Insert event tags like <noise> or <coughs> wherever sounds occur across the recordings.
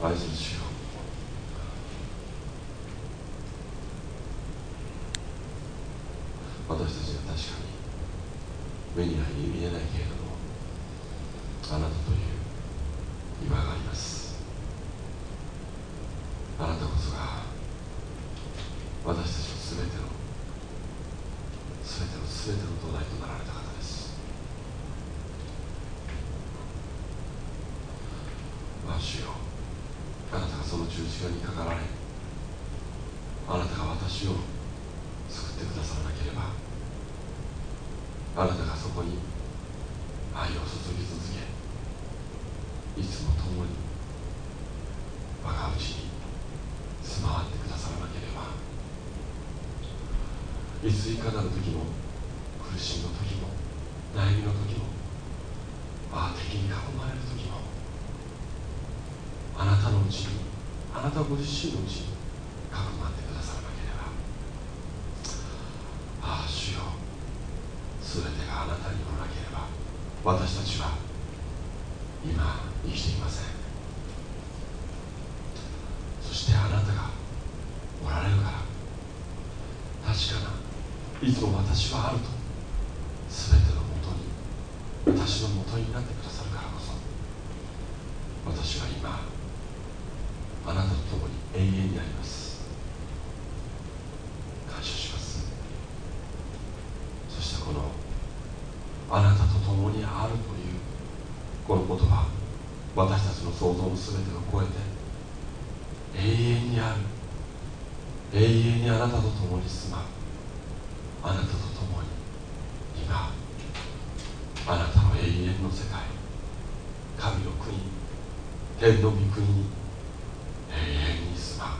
愛する主よ。私たちは確かに目には見えないけれどもあなたという岩がありますあなたこそが私たちの全ての全ての全ての土台となられた方ですまあ主よあなたがその十字架にかかられあなたが私を救ってくださらなければあなたがそこに愛を注ぎ続けいつも共に我がうちに住まわってくださらなければいついかなる時も苦しみの時も悩みの時もああ敵に囲まれる時もあなたのうちにあなたご自身のうちかくまってくださらなければああ主よ。全てがあなたによらなければ私たちは今生きていません。そしてあなたがおられるから。確かないつも私はあると全てのもとに私のもとになってくださるからこそ私は今あなたと共に永遠にあります感謝しますそしてこのあなたと共にあるというこの言葉私たちの想像の全てを超えて永遠にある永遠にあなたと共に住まう。あなたと共に今あなたの永遠の世界神の国天の御国に永遠に住まう。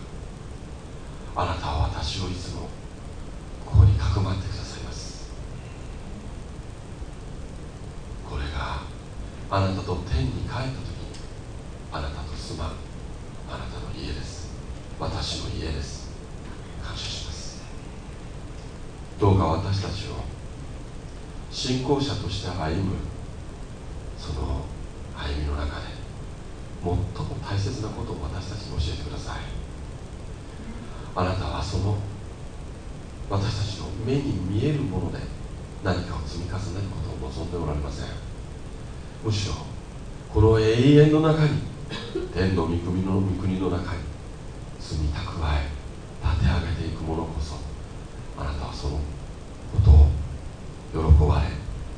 あなたは私をいつもここにかくまってくださいますこれがあなたと天に帰った時にあなたと住まうあなたの家です私の家です感謝します。どうか私たちを信仰者として歩むその歩みの中で最も大切なことを私たちに教えてください。あなたはその私たちの目に見えるもので何かを積み重ねることを望んでおられません。むしろこの永遠の中に <laughs> 天の御国の御国の中に積み蓄え立て上げていくものこそあなたはそのことを喜ばれ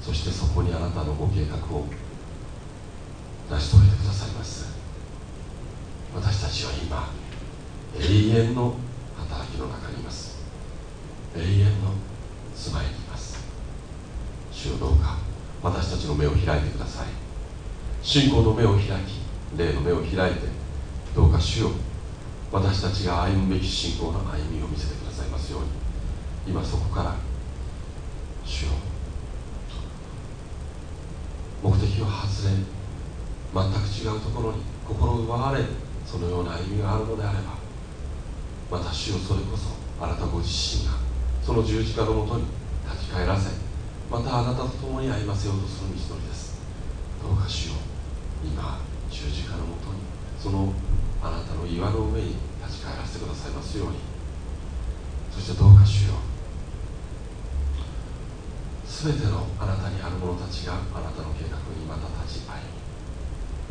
そしてそこにあなたのご計画を成し遂げてくださいます。私たちは今永遠の働きの中にいます。永遠の住まいにいます。主よどうか私たちの目を開いてください。信仰の目を開き霊の目を開いてどうか主よ私たちが歩むべき信仰の歩みを見せてくださいますように。今そこから主よ目的を外れ全く違うところに心を奪われそのような歩みがあるのであればまた主よそれこそあなたご自身がその十字架のもとに立ち返らせまたあなたと共に歩ませようとする道のりです。どうか主よう今十字架のもとにそのあなたの岩の上に立ち返らせてくださいますように。そしてどうか主よ。う全てのあなたにある者たちがあなたの計画にまた立ち会い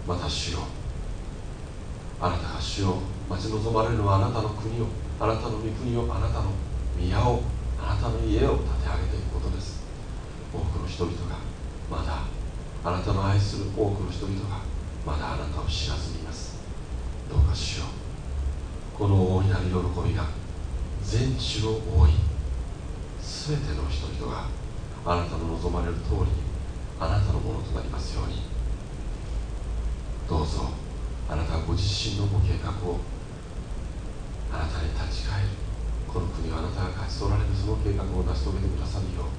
また主よ。あなたが主を待ち望まれるのはあなたの国をあなたの御国をあなたの宮をあなたの家を建て上げていくことです。人々がまだあなたの愛する多くの人々がまだあなたを知らずにいますどうかしようこの大いなる喜びが全地を覆い全ての人々があなたの望まれる通りにあなたのものとなりますようにどうぞあなたご自身のご計画をあなたに立ち返るこの国をあなたが勝ち取られるその計画を成し遂げてくださる。よう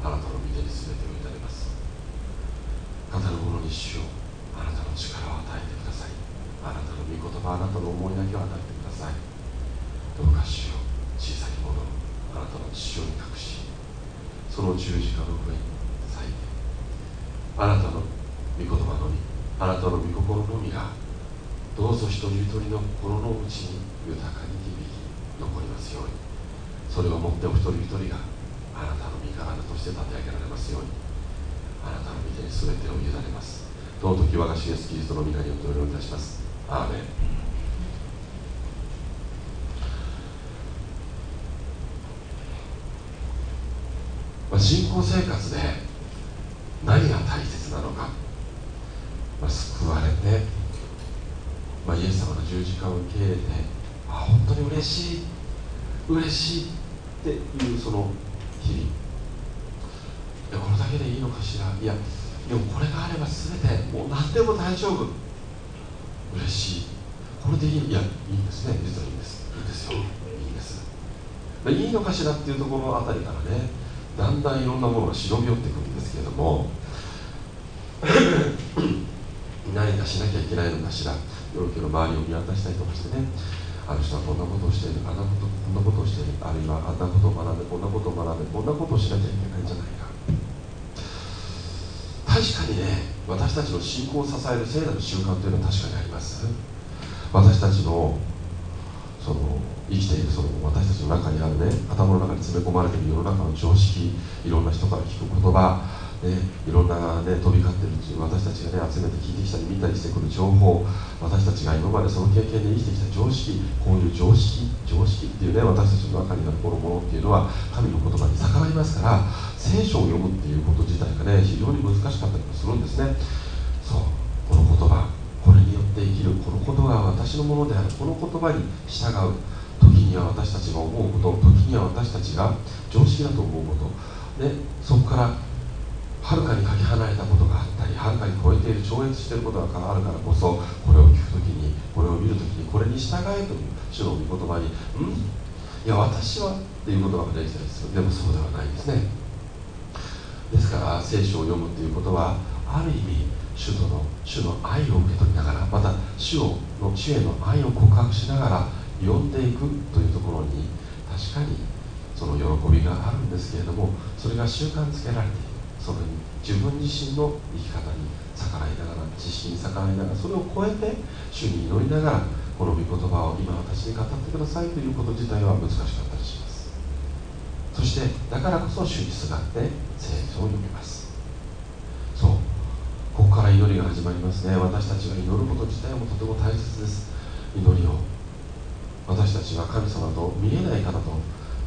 あなたの御手に全てを委ねます。語る者に主よあなたの力を与えてください。あなたの御言葉あなたの思いだけを与えてください。どうか主よ小さきものをあなたの父親に隠しその十字架の上に咲いてあなたの御言葉のみあなたの御心のみがどうぞ一人一人の心の内に豊かに響き残りますように。それをもってお一人一人があなたの身体として立て上げられますように。あなたの御手に全てを委ねます。どの時我が主イエスキリストの皆によってお祈りいたします。アーメン。まあ、信仰生活で何が大切なのか、まあ、救われて、まあ、イエス様の十字架を受け入れて。あ本当に嬉しい。嬉しいっていうその日々いやこれだけでいいのかしら。いやでもこれがあれば全てもう何でも大丈夫。嬉しい。これでいいいやいいんですね。実はいいんです。いいんですよ。いいんです。いいのかしらっていうところあたりからねだんだんいろんなものが忍び寄ってくるんですけれども <coughs> 何かしなきゃいけないのかしら。よろけの周りを見渡したりとかしてね。あの人はこんなことをしているあんなことこんなことをしているあるいはあんなことを学んでこんなことを学んでこんなことをしなきゃいけないんじゃないか。確かにね私たちの信仰を支える聖なる習慣というのは確かにあります。私たちのその生きているその私たちの中にあるね頭の中に詰め込まれている世の中の常識いろんな人から聞く言葉、ね、いろんな、ね、飛び交っている私たちがね集めて聞いてきたり見たりしてくる情報私たちが今までその経験で生きてきた常識こういう常識常識っていうね私たちの中にあるこのものっていうのは神の言葉に逆らいますから聖書を読むっていうこと自体がね非常に難しかったりもするんですね。そうこの言葉これによって生きるこの言葉は私のものであるこの言葉に従う時には私たちが思うこと時には私たちが常識だと思うこと。でそこからはるかにかけ離れたことがあったりはるかに超えている超越していることがあるからこそこれを聞く時にこれを見る時にこれに従えという主の御言葉に「ん？いや私は」っていう言葉が出てきたりするでもそうではないですねですから聖書を読むっていうことはある意味主との主の愛を受け取りながらまた主をの主への愛を告白しながら呼んでいくというところに確かにその喜びがあるんですけれどもそれが習慣づけられている。それに自分自身の生き方に逆らいながら知識に逆らいながらそれを超えて主に祈りながらこの御言葉を今私に語ってくださいということ自体は難しかったりします。そしてだからこそ主にすがって聖書を読みます。そうここから祈りが始まりますね。私たちが祈ること自体もとても大切です。祈りを。私たちは神様と見えない方と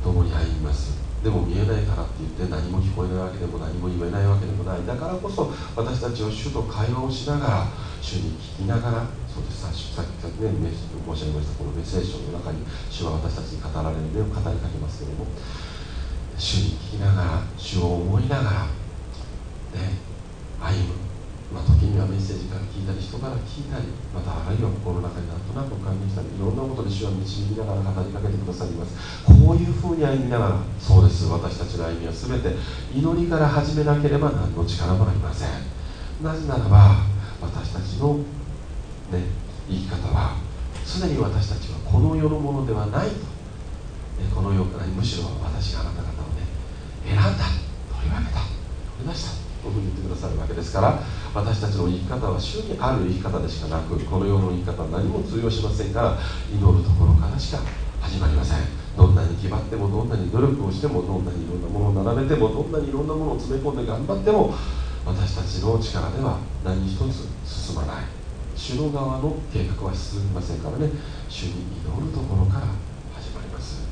共に歩みます。でも見えないからって言って何も聞こえないわけでも何も言えないわけでもない。だからこそ私たちは主と会話をしながら主に聞きながらそうです。さっきね申し上げましたこのメッセージの中に主は私たちに語られる目を語りかけますけれども主に聞きながら主を思いながらね歩む。まあ、時にはメッセージから聞いたり人から聞いたりまたあるいは心の中になんとなく感じたりいろんなことで主は導きながら語りかけてくださいます。こういうふうに歩みながらそうです私たちの歩みは全て祈りから始めなければ何の力もありません。なぜならば私たちの、ね、生き方はすでに私たちはこの世のものではないと、ね、この世からむしろ私があなた方をね選んだ取り分けた。取りました。というふうに言ってくださるわけですから私たちの生き方は主にある生き方でしかなくこの世の生き方は何も通用しませんから祈るところからしか始まりません。どんなに気張ってもどんなに努力をしてもどんなにいろんなものを並べてもどんなにいろんなものを詰め込んで頑張っても私たちの力では何一つ進まない。主の側の計画は進みませんからね。主に祈るところから始まります。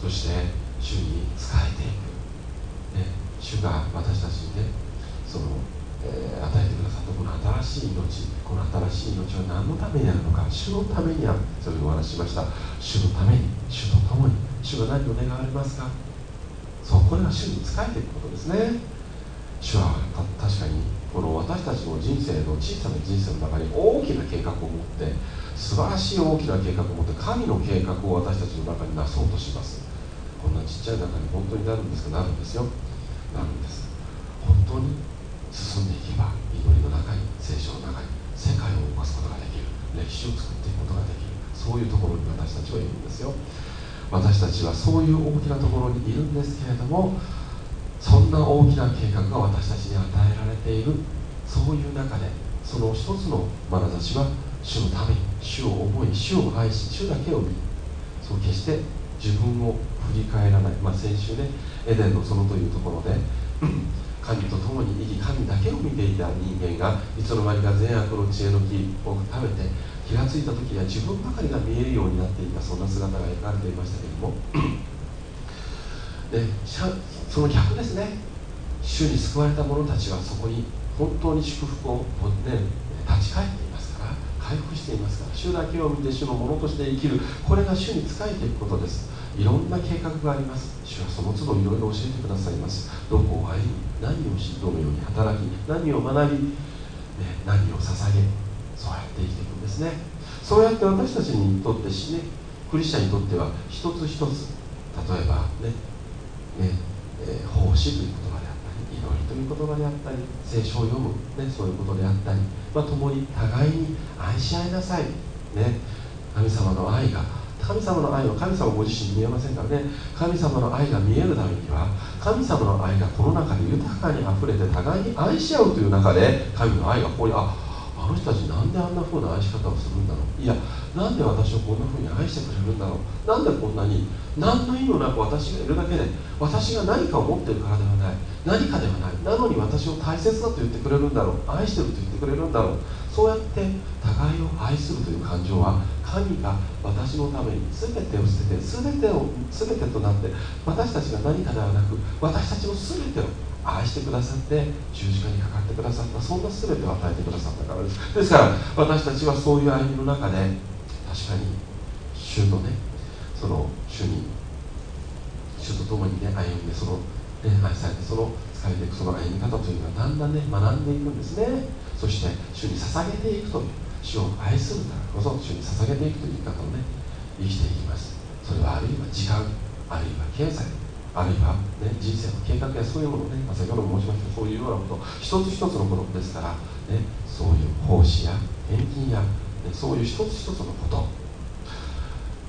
そして主に仕えていく主が私たちにねその、えー、与えてくださったこの新しい命この新しい命は何のためにあるのか主のためにあるそういうお話ししました。主のために主と共に主が何を願われますか。そうこれが主に仕えていくことですね。主は確かにこの私たちの人生の小さな人生の中に大きな計画を持って素晴らしい大きな計画を持って神の計画を私たちの中になそうとします。こんなちっちゃい中に本当になるんですか。なるんですよ。なるんです。本当に進んでいけば祈りの中に聖書の中に世界を動かすことができる歴史を作っていくことができるそういうところに私たちはいるんですよ。私たちはそういう大きなところにいるんですけれどもそんな大きな計画が私たちに与えられている。そういう中でその一つの眼差しは主のために主を思い主を愛し主だけを見そう決して自分を振り返らない、まあ、先週ね。エデンの園というところで。神と共に生き神だけを見ていた人間がいつの間にか善悪の知恵の木を食べて気が付いた時には自分ばかりが見えるようになっていたそんな姿が描かれていましたけれども。でその逆ですね。主に救われた者たちはそこに本当に祝福を、ね、立ち返っていますから回復していますから主だけを見て主のものとして生きる。これが主に仕えていくことです。いろんな計画があります。主はその都度いろいろ教えてくださいます。どこを歩み何をしどのように働き何を学び、ね、何を捧げそうやって生きていくんですね。そうやって私たちにとってしねクリスチャンにとっては一つ一つ例えばねね、えー、奉仕という言葉であったり祈りという言葉であったり聖書を読む、ね、そういうことであったり、まあ、共に互いに愛し合いなさい、ね、神様の愛が神様の愛は神様ご自身見えませんからね。神様の愛が見えるためには神様の愛がこの中で豊かにあふれて互いに愛し合うという中で神の愛がここにああの人たちなんであんな風な愛し方をするんだろう。いやなんで私をこんな風に愛してくれるんだろう？なんでこんなに何の意味もなく私がいるだけで私が何かを持ってるからではない。何かではない。なのに私を大切だと言ってくれるんだろう。愛してると言ってくれるんだろう。そうやって互いを愛するという感情は神が私のために全てを捨てて全てを全てとなって私たちが何かではなく私たちの全てを愛してくださって十字架にかかってくださった。そんな全てを与えてくださったからです。ですから私たちはそういう歩みの中で確かに主のねその主に主と共にね歩んでその、ね、愛されてその疲れていくその歩み方というのはだんだんね学んでいくんですね。そして主に捧げていくという主を愛するからこそ主に捧げていくという言い方をね生きていきます。それはあるいは時間あるいは経済あるいは、ね、人生の計画やそういうものね、まあ、先ほども申しましたそういうようなこと一つ一つのことですから、ね、そういう奉仕や返金や、そういう一つ一つのこと。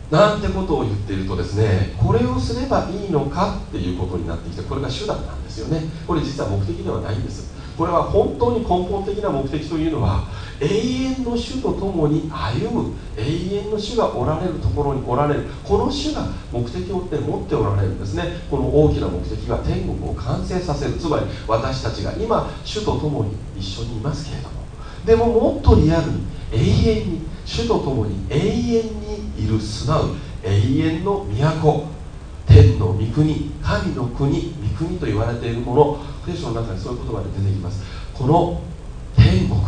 なんてことを言っているとですねこれをすればいいのかっていうことになってきてこれが手段なんですよね。これ実は目的ではないんです。これは本当に根本的な目的というのは永遠の主と共に歩む永遠の主がおられるところにおられる。この主が目的を持っておられるんですね。この大きな目的は天国を完成させる。つまり私たちが今主と共に一緒にいますけれども。でももっとリアルに永遠に主と共に永遠にいる住まう永遠の都。天の御国神の国御国と言われているもの。聖書の中にそういう言葉で出てきます。この天国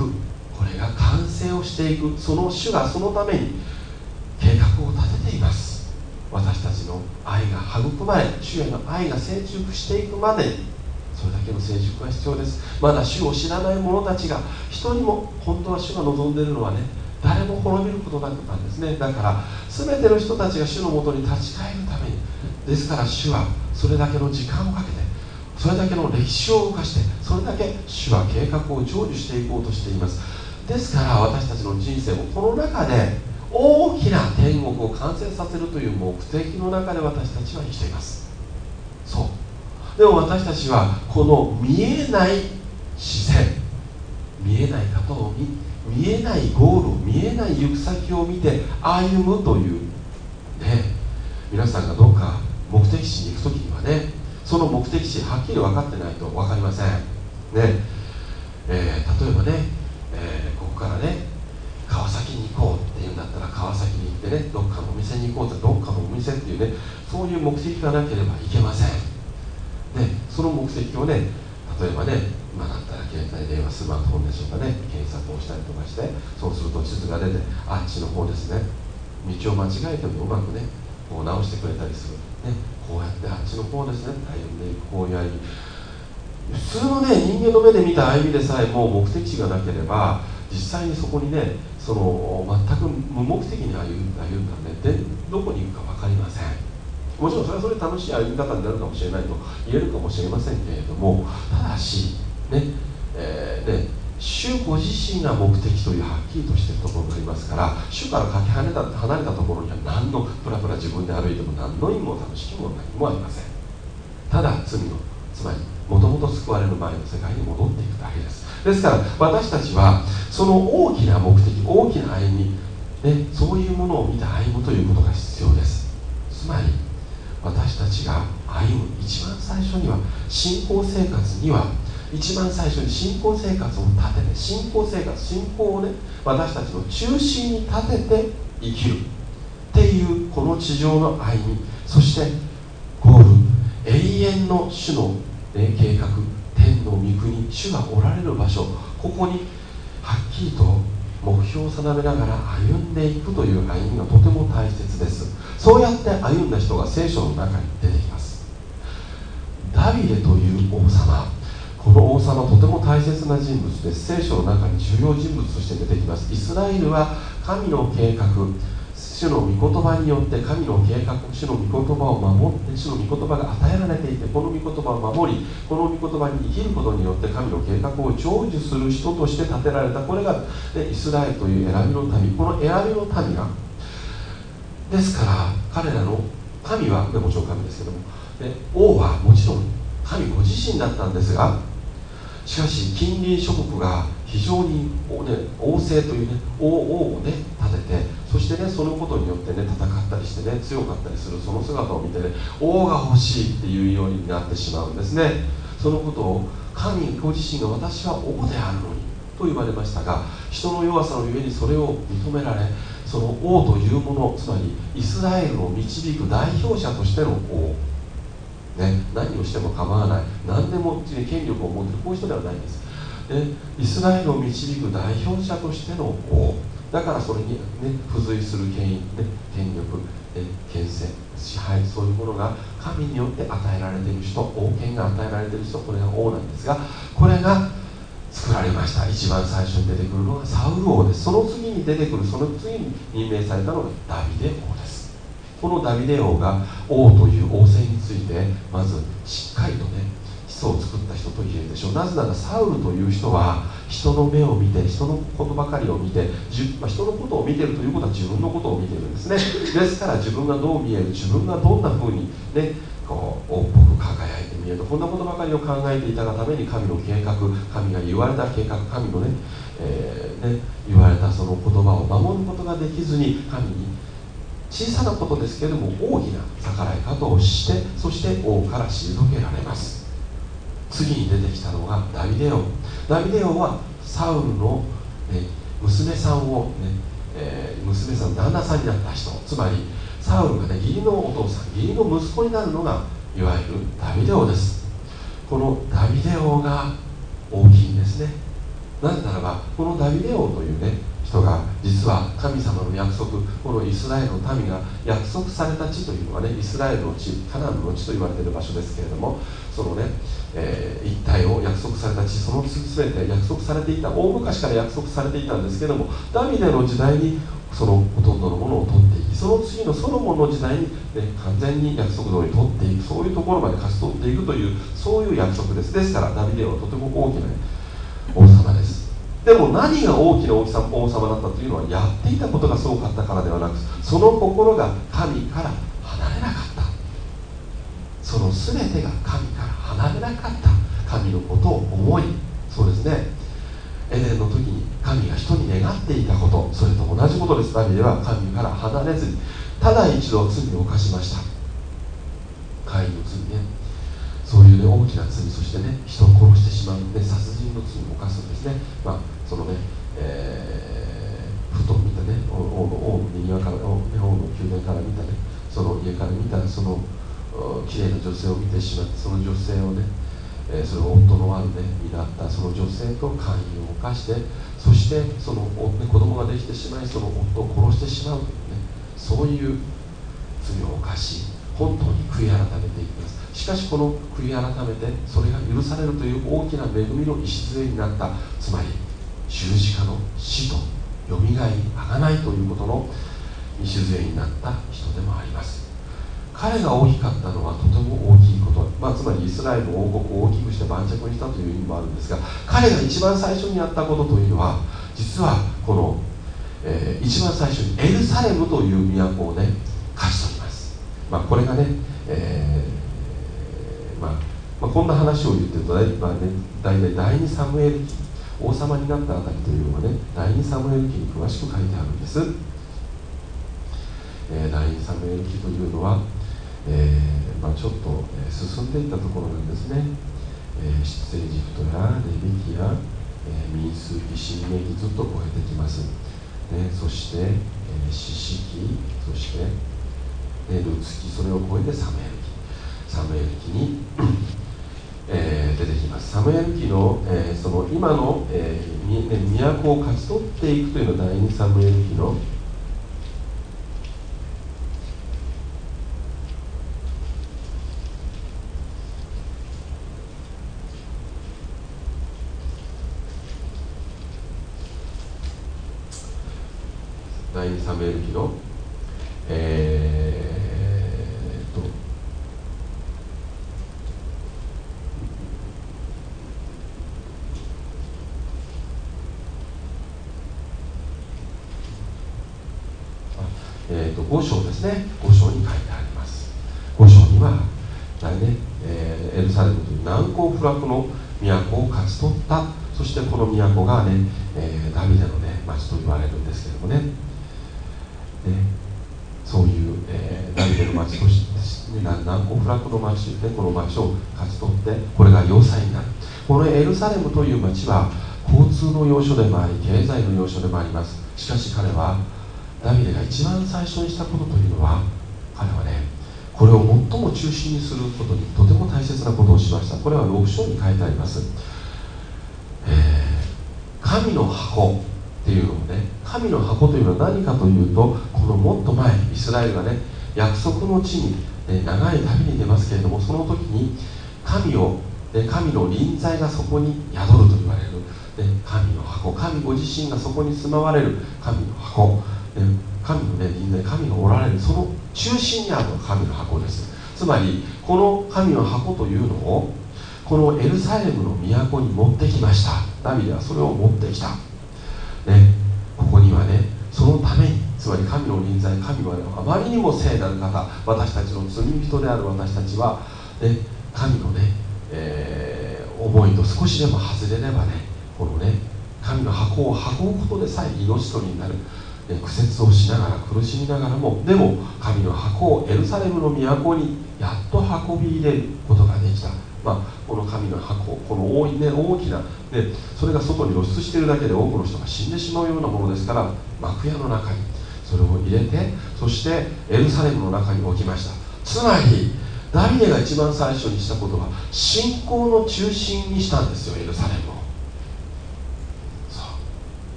これが完成をしていくその主がそのために計画を立てています。私たちの愛が育まれ主への愛が成熟していくまでそれだけの成熟が必要です。まだ主を知らない者たちが一人も本当は主が望んでいるのはね誰も滅びることなくなんですね。だから全ての人たちが主のもとに立ち返るためにですから主はそれだけの時間をかけてそれだけの歴史を動かしてそれだけ主は計画を成就していこうとしています。ですから私たちの人生もこの中で大きな天国を完成させるという目的の中で私たちは生きています。そう。でも私たちはこの見えない視線見えない方を見見えないゴール見えない行く先を見て歩むというね皆さんがどうか目的地に行く時にはねその目的地はっきり分かってないと分かりません。ねえー、例えばね、えー、ここからね川崎に行こうっていうんだったら川崎に行ってねどっかのお店に行こうってどっかのお店っていうねそういう目的がなければいけません。でその目的をね例えばね今だったら携帯電話スマートフォンでしょうかね検索をしたりとかしてそうすると地図が出てあっちの方ですね道を間違えてもうまくねこう直してくれたりする、ね、こうやってあっちの方ですね歩んでいくこういう歩み普通のね人間の目で見た歩みでさえもう目的地がなければ実際にそこにねその全く無目的に歩んだらねでどこに行くか分かりません。もちろんそれはそれで楽しい歩み方になるかもしれないと言えるかもしれませんけれどもただしねえー、ね主ご自身が目的というはっきりとしているところがありますから主からかけ離れた離れたところには何のプラプラ自分で歩いても何の意味も楽しみも何もありません。ただ罪のつまりもともと救われる前の世界に戻っていくだけです。ですから私たちはその大きな目的大きな歩み、ね、そういうものを見て歩むということが必要です。つまり私たちが歩む一番最初には信仰生活には一番最初に信仰生活を立てて信仰生活信仰をね私たちの中心に立てて生きるっていうこの地上の歩み。そしてゴール。永遠の主の、ね、計画。天の御国。主がおられる場所。ここにはっきりと目標を定めながら歩んでいくという歩みがとても大切です。そうやって歩んだ人が聖書の中に出てきます。ダビデという王様この王様とても大切な人物です聖書の中に重要人物として出てきます。イスラエルは神の計画主の御言葉によって神の計画主の御言葉を守って主の御言葉が与えられていてこの御言葉を守りこの御言葉に生きることによって神の計画を成就する人として建てられた。これが、イスラエルという選びの民。この選びの民がですから彼らの神はでもちろん神ですけども王はもちろん神ご自身だったんですがしかし近隣諸国が非常に、ね、王政というね王王をね立ててそしてねそのことによってね戦ったりしてね強かったりするその姿を見てね王が欲しいっていうようになってしまうんですね。そのことを神ご自身が私は王であるのにと言われましたが人の弱さのゆえにそれを認められその王というものつまりイスラエルを導く代表者としての王。ね、何をしても構わない。何でも権力を持っている。こういう人ではないんです。でイスラエルを導く代表者としての王。だからそれに、ね、付随する権威、ね、権力、ね、権勢。支配。そういうものが神によって与えられている人王権が与えられている人これが王なんですがこれが作られました。一番最初に出てくるのがサウル王です。その次に出てくるその次に任命されたのがダビデ王です。このダビデ王が王という王政についてまずしっかりとね基礎を作った人と言えるでしょう。なぜならサウルという人は人の目を見て人のことばかりを見てまあ、人のことを見てるということは自分のことを見てるんですね。ですから自分がどう見える自分がどんなふうにねこう王っぽく輝いて見えるこんなことばかりを考えていたがために神の計画神が言われた計画神のね,、えーね言われたその言葉を守ることができずに神に小さなことですけれども大きな逆らい方をしてそして王から退けられます。次に出てきたのがダビデ王。ダビデ王はサウルの、ね、娘さんをね、えー、娘さん旦那さんになった人。つまりサウルがね義理のお父さん義理の息子になるのがいわゆるダビデ王です。このダビデ王が大きいんですね。なぜならばこのダビデ王というね人が実は神様の約束このイスラエルの民が約束された地というのはねイスラエルの地カナンの地と言われている場所ですけれどもそのね、えー、一帯を約束された地その全て約束されていた大昔から約束されていたんですけどもダビデの時代にそのほとんどのものを取っていきその次のソロモンの時代に、ね、完全に約束通り取っていくそういうところまで勝ち取っていくというそういう約束です。ですからダビデはとても大きな王様ですでも何が大きな大きさ王様だったというのはやっていたことがすごかったからではなくその心が神から離れなかったその全てが神から離れなかった神のことを思いそうですねエデンの時に神が人に願っていたことそれと同じことです。ダビデは神から離れずにただ一度罪を犯しました。会の罪ね。そういう、ね、大きな罪そしてね人を殺してしまう、ね、殺人の罪を犯すんですね、まあ、そのね、えー、ふと見たね王の王の庭から王の宮殿から見たねその家から見たその綺麗な女性を見てしまってその女性をね、えー、それを夫の悪でになったその女性と勧誘を犯してそしてその、ね、子供ができてしまいその夫を殺してしまうというねそういう罪を犯し本当に悔い改めていきます。しかしこの悔い改めてそれが許されるという大きな恵みの礎になったつまり十字架の死とよみがえりあがないということの礎になった人でもあります。彼が大きかったのはとても大きいこと、まあ、つまりイスラエル王国を大きくして盤石にしたという意味もあるんですが彼が一番最初にやったことというのは実はこの、えー、一番最初にエルサレムという都をね勝ち取ります、まあ、これがね、えーまあ、まあ、こんな話を言ってると大,、まあね、大体第2サムエル記王様になったあたりというのはね第2サムエル記に詳しく書いてあるんです、えー、第2サムエル記というのは、えー、まあ、ちょっと進んでいったところなんですね、えー、出エジプトやレビキや、え民数記新明記ずっと超えてきます、ね、そして、え四式そして、ね、ルツ記それを超えてサムエル記サムエル記にえー、出てきます。サムエル記の,、えー、その今の、えー、都を勝ち取っていくというのは第2サムエル記の第2サムエル記の、えー5章ですね5章に書いてあります5章には来年、えー、エルサレムという難攻不落の都を勝ち取ったそしてこの都がね、えー、ダビデのね町と言われるんですけどもねねそういう、えー、ダビデの町として、難攻不落の町でこの町を勝ち取ってこれが要塞になる。このエルサレムという町は交通の要所でもあり経済の要所でもあります。しかし彼はダビデが一番最初にしたことというのは彼はねこれを最も中心にすることにとても大切なことをしました。これは6章に書いてあります、えー、神の箱っていうのをね神の箱というのは何かというとこのもっと前イスラエルがね約束の地に、ね、長い旅に出ますけれどもその時に神を、ね、神の臨在がそこに宿ると言われる、ね、神の箱神ご自身がそこに住まわれる神の箱。神のね人間神がおられる。その中心にあるのが神の箱です。つまりこの神の箱というのをこのエルサレムの都に持ってきました。ダビデはそれを持ってきた、ね、ここにはねそのためにつまり神の臨在神はあまりにも聖なる方私たちの罪人である私たちは、ね、神のね、えー、思いと少しでも外れればねこのね神の箱を運ぶことでさえ命取りになる。苦節をしながら苦しみながらもでも神の箱をエルサレムの都にやっと運び入れることができた、まあ、この神の箱この大,、ね、大きな、ね、それが外に露出しているだけで多くの人が死んでしまうようなものですから幕屋の中にそれを入れてそしてエルサレムの中に置きました。つまりダビデが一番最初にしたことは信仰の中心にしたんですよエルサレムを。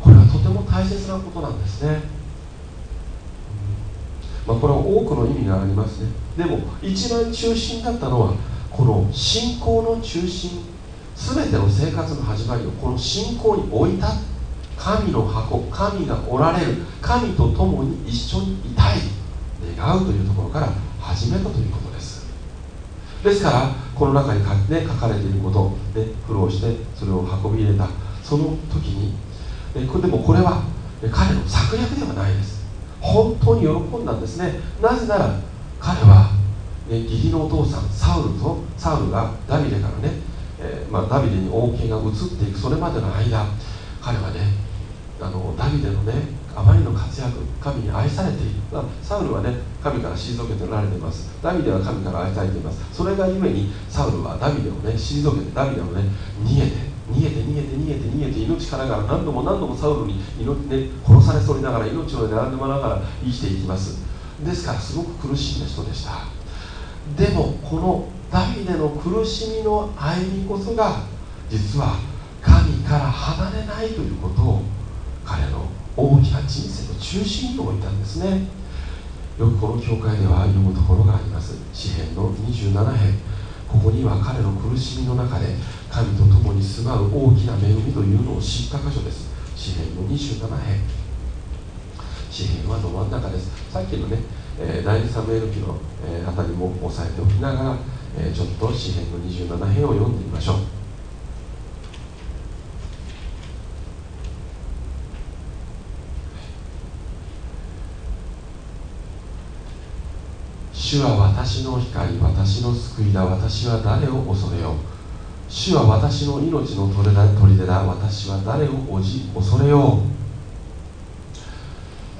これはとても大切なことなんですね、まあ、これは多くの意味がありますね。でも一番中心だったのはこの信仰の中心全ての生活の始まりをこの信仰に置いたっ神の箱神がおられる神と共に一緒にいたい願うというところから始めたということです。ですからこの中に書,、ね、書かれていること、ね、苦労してそれを運び入れたその時にえこれでもこれは彼の策略ではないです。本当に喜んだんですね。なぜなら彼は、ね、義理のお父さんサウルとサウルがダビデからね、えー、まあ、ダビデに王権が移っていくそれまでの間彼はねあのダビデのねあまりの活躍神に愛されている。サウルはね神から退けておられています。ダビデは神から愛されています。それがゆえにサウルはダビデをね退けてダビデをね逃げて逃げて逃げて逃げて逃げて命からがら何度も何度もサウルに命、ね、殺されそうにながら命を狙んでもらながら生きていきます。ですからすごく苦しんだ人でした。でもこのダビデの苦しみの歩みこそが実は神から離れないということを彼の大きな人生の中心に置いたんですね。よくこの教会では読むところがあります。詩篇の27編。ここには彼の苦しみの中で神と共に住まう大きな恵みというのを知った箇所です。詩篇の27編。詩篇はど真ん中です。さっきのね、えー、第2サムエル記の、えー、あたりも押さえておきながら、えー、ちょっと詩篇の27編を読んでみましょう。主は私の光私の救いだ。私は誰を恐れよう。主は私の命の砦だ砦だ。私は誰をおじ恐れよう。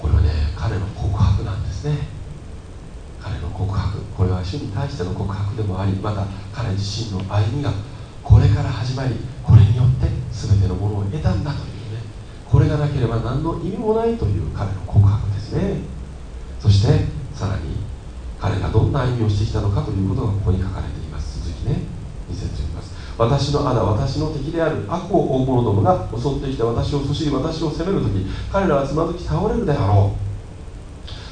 これはね彼の告白なんですね。彼の告白。これは主に対しての告白でもありまた彼自身の歩みがこれから始まりこれによって全てのものを得たんだというね。これがなければ何の意味もないという彼の告白ですね。そしてさらに彼がどんな歩みをしてきたのかということがここに書かれています。続きね2節読みます。私の穴私の敵である悪を追う者どもが襲ってきて私をそしり私を責める時彼らはつまずき倒れるであろう。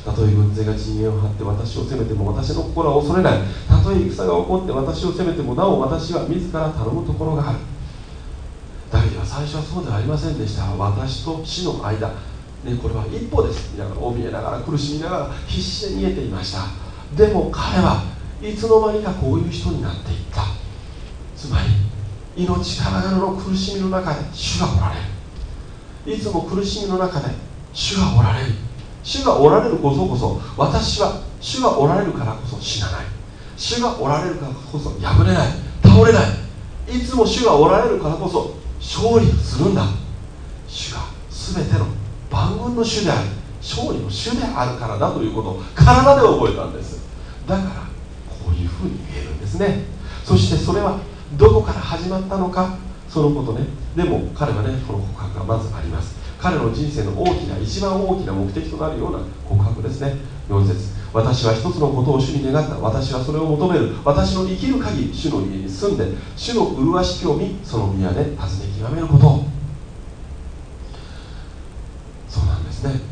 たとえ軍勢が陣営を張って私を責めても私の心は恐れない。たとえ戦が起こって私を責めてもなお私は自ら頼むところがある。ダビデは最初はそうではありませんでした。私と死の間、ね、これは一歩です。だから怯えながら苦しみながら必死で逃げていました。でも彼はいつの間にかこういう人になっていった。つまり命からがらの苦しみの中で主がおられる。いつも苦しみの中で主がおられる。主がおられるこそこそ私は主がおられるからこそ死なない。主がおられるからこそ破れない。倒れない。いつも主がおられるからこそ勝利するんだ。主が全ての万軍の主であり勝利の主であるからだということを体で覚えたんです。だからこういうふうに言えるんですね。そしてそれはどこから始まったのかそのことね。でも彼はねこの告白がまずあります。彼の人生の大きな一番大きな目的となるような告白ですね。4節。私は一つのことを主に願った。私はそれを求める。私の生きる限り主の家に住んで主の麗しきを見その宮で訪ね極めること。そうなんですね。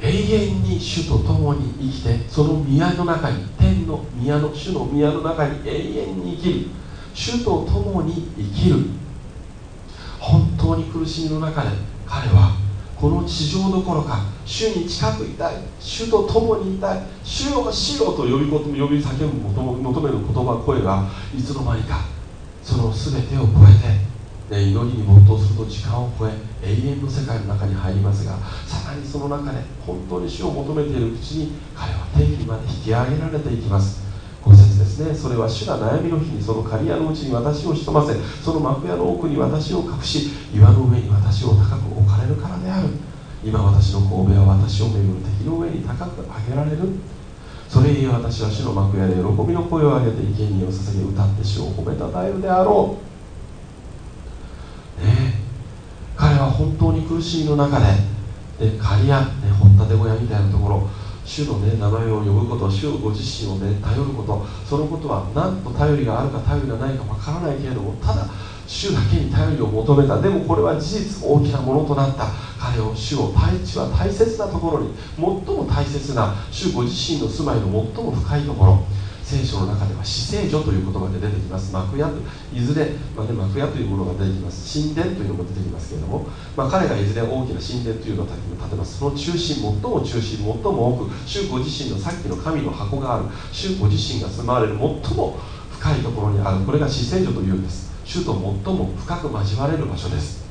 永遠に主と共に生きてその宮の中に天の宮の主の宮の中に永遠に生きる。主と共に生きる。本当に苦しみの中で彼はこの地上どころか主に近くいたい。主と共にいたい。主よ主よと呼び呼び叫ぶ求める言葉声がいつの間にかその全てを超えて、ね、祈りに没頭すると時間を超え永遠の世界の中に入りますがさらにその中で本当に主を求めているうちに彼は天気まで引き上げられていきます。5節ですね。それは主が悩みの日にその刈谷のうちに私を潜ませその幕屋の奥に私を隠し岩の上に私を高く置かれるからである。今私の神戸は私を巡る敵の上に高く上げられる。それゆえ私は主の幕屋で喜びの声を上げて生贄を捧げ歌って主を褒めたたえるであろうね彼は本当に苦しみの中でで刈谷、ね、掘ったて小屋みたいなところ主の、ね、名前を呼ぶこと主ご自身を、ね、頼ることそのことは何と頼りがあるか頼りがないかわからないけれどもただ主だけに頼りを求めた。でもこれは事実大きなものとなった。彼を主を大地は大切なところに最も大切な主ご自身の住まいの最も深いところ。聖書の中では死聖女という言葉で出てきます。幕屋といずれ、まあね、幕屋というものが出てきます。神殿というのも出てきますけれども、まあ、彼がいずれ大きな神殿というのを建てます。その中心最も中心最も多く主ご自身のさっきの神の箱がある。主ご自身が住まわれる最も深いところにある。これが死聖女というんです。主と最も深く交われる場所です、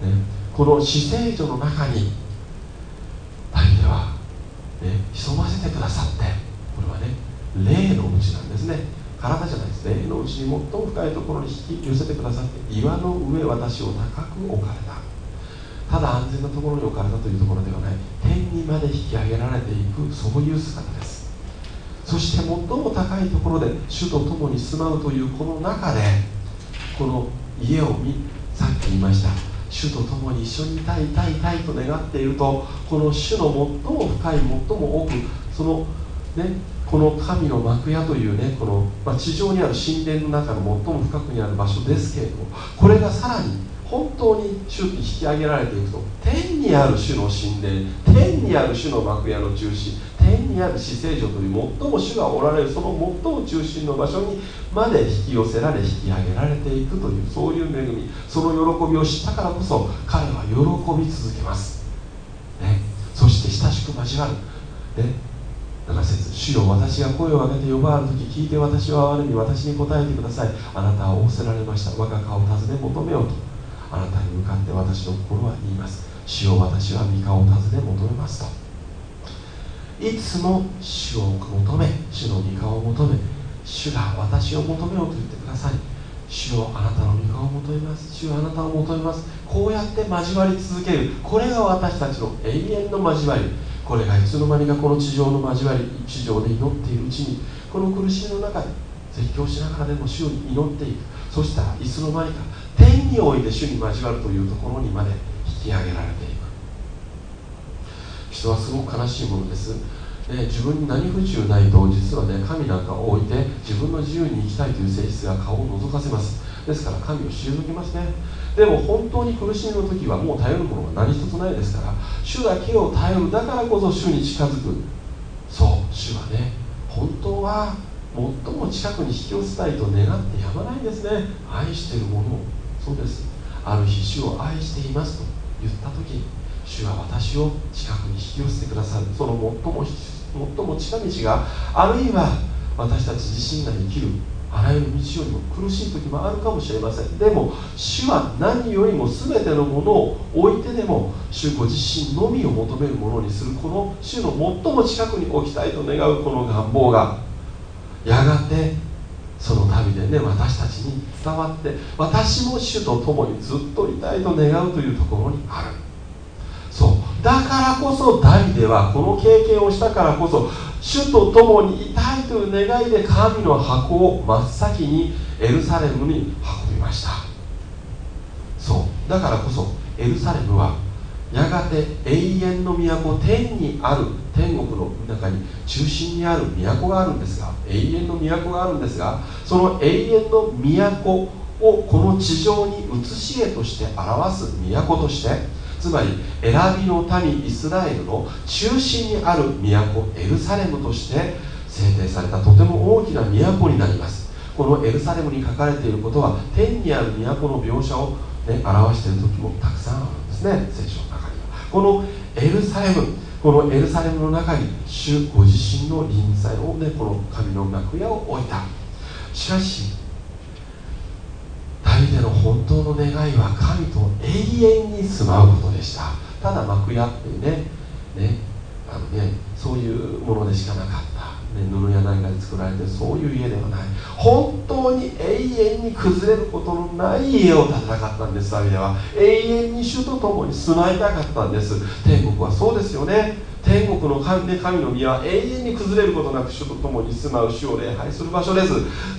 ね、この死聖女の中にダビデは、ね、潜ませてくださってこれはね霊のうちなんですね。体じゃないです。霊のうちに最も深いところに引き寄せてくださって岩の上私を高く置かれた。ただ安全なところに置かれたというところではない。天にまで引き上げられていくそういう姿です。そして最も高いところで主と共に住まうというこの中でこの家を見さっき言いました。主と共に一緒にいたいいたいいたいと願っているとこの主の最も深い最も多くそのねこの神の幕屋というねこの、まあ、地上にある神殿の中の最も深くにある場所ですけれどもこれがさらに本当に主に引き上げられていくと天にある主の神殿天にある主の幕屋の中心天にある死聖女という最も主がおられるその最も中心の場所にまで引き寄せられ引き上げられていくというそういう恵みその喜びを知ったからこそ彼は喜び続けます、ね、そして親しく交わる、ね、7節主よ私が声を上げて呼ばわる時聞いて私は我に私に答えてくださいあなたは仰せられました。我が顔を尋ね求めようと。あなたに向かって私の心は言います。主よ私は御顔を尋ね求めますと。いつも主を求め主の御顔を求め主が私を求めようと言ってください。主よあなたの御顔を求めます。主よあなたを求めます。こうやって交わり続ける。これが私たちの永遠の交わり。これがいつの間にかこの地上の交わり地上で祈っているうちにこの苦しみの中で絶叫しながらでも主に祈っていく。そしたらいつの間にか天において主に交わるというところにまで引き上げられていく。人はすごく悲しいものです。で自分に何不自由ないと実はね神なんかを置いて自分の自由に生きたいという性質が顔を覗かせます。ですから神を退きますね。でも本当に苦しみの時はもう頼るものが何一つないですから主だけを頼るだからこそ主に近づく。そう主はね本当は最も近くに引き寄せたいと願ってやまないんですね。愛しているものを。そうです。ある日主を愛していますと言った時主は私を近くに引き寄せてくださる。その最も最も近道があるいは私たち自身が生きるあらゆる道よりも苦しい時もあるかもしれません。でも主は何よりも全てのものを置いてでも主ご自身のみを求めるものにする。この主の最も近くに置きたいと願うこの願望がやがてその旅でね私たちに伝わって私も主と共にずっといたいと願うというところにある。だからこそダビデはこの経験をしたからこそ主と共にいたいという願いで神の箱を真っ先にエルサレムに運びました。そう。だからこそエルサレムはやがて永遠の都天にある天国の中に中心にある都があるんですが永遠の都があるんですがその永遠の都をこの地上に移し絵として表す都としてつまり選びの民イスラエルの中心にある都エルサレムとして制定されたとても大きな都になります。このエルサレムに書かれていることは天にある都の描写を、ね、表している時もたくさんあるんですね聖書の中には。このエルサレムこのエルサレムの中に主ご自身の臨在をねこの神の幕屋を置いた。しかし人での本当の願いは神と永遠に住まうことでした。ただ幕屋っていうねねあのねそういうものでしかなかった、布や何かで作られてそういう家ではない。本当に永遠に崩れることのない家を建てたかったんですダビデは。永遠に主と共に住まいたかったんです。天国はそうですよね。天国の神で神の宮は永遠に崩れることなく主と共に住まう主を礼拝する場所です。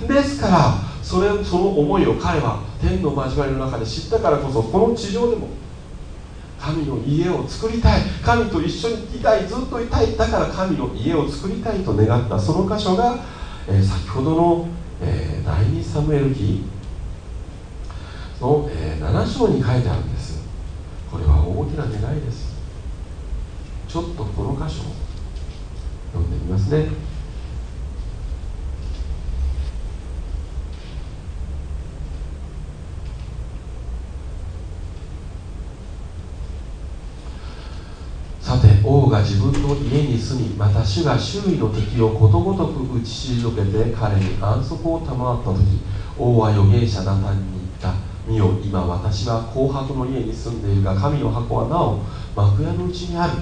ですからそれその思いを彼は天の交わりの中で知ったからこそこの地上でも神の家を作りたい。神と一緒にいたいずっといたいだから神の家を作りたいと願った。その箇所が、えー、先ほどの、えー、第2サムエル記の、えー、7章に書いてあるんです。これは大きな願いです。ちょっとこの箇所を読んでみますねさて王が自分にまた主が周囲の敵をことごとく打ち退けて彼に安息を賜った時王は預言者ナタンに言った。見よ今私は紅白の家に住んでいるが神の箱はなお幕屋のうちにある。